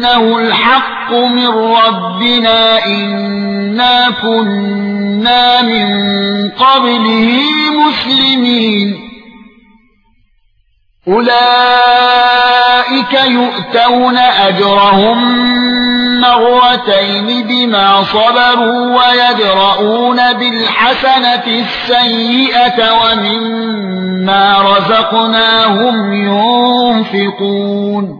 إِنَّهُ الْحَقُّ مِنْ رَبِّنَا إِنَّا كُنَّا مِنْ قَبْلِهِ مُسْلِمِينَ أُولَئِكَ يُؤْتَوْنَ أَجْرَهُم مرتين بما صبروا ويدرؤون بالحسنة السيئة ومما رزقناهم ينفقون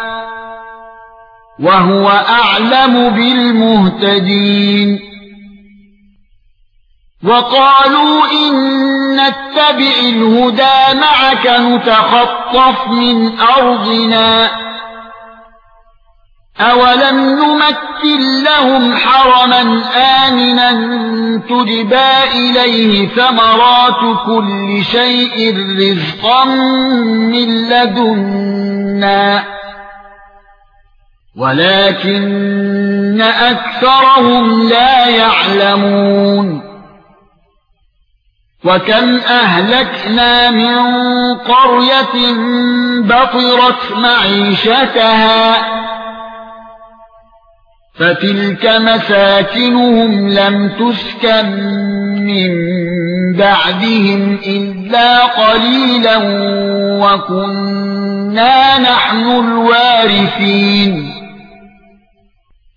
وهو أعلم بالمهتدين. وقالوا إن نتبع الهدى معك نتخطف من أرضنا. أولم نمكن لهم حرما آمنا تجبى إليه ثمرات كل شيء رزقا من لدنا. ولكن أكثرهم لا يعلمون. وكم أهلكنا من قرية بطرت معيشتها فتلك مساكنهم لم تسكن من بعدهم إلا قليلا وكنا نحن الوارثين.